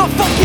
the fuck